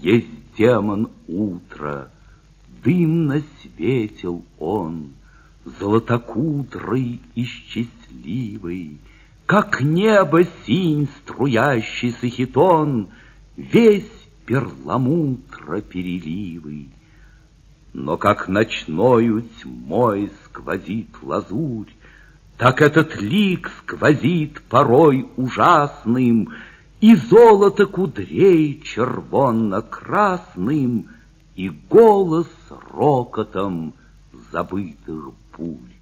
есть демон утра, Дымно светил он, Золотокудрый и счастливый, Как небо синь струящийся хитон, Весь перламутро переливый. Но как ночною тьмой сквозит лазурь, Так этот лик сквозит порой ужасным, И золото кудрей червонно-красным, И голос рокотом забытых пуль.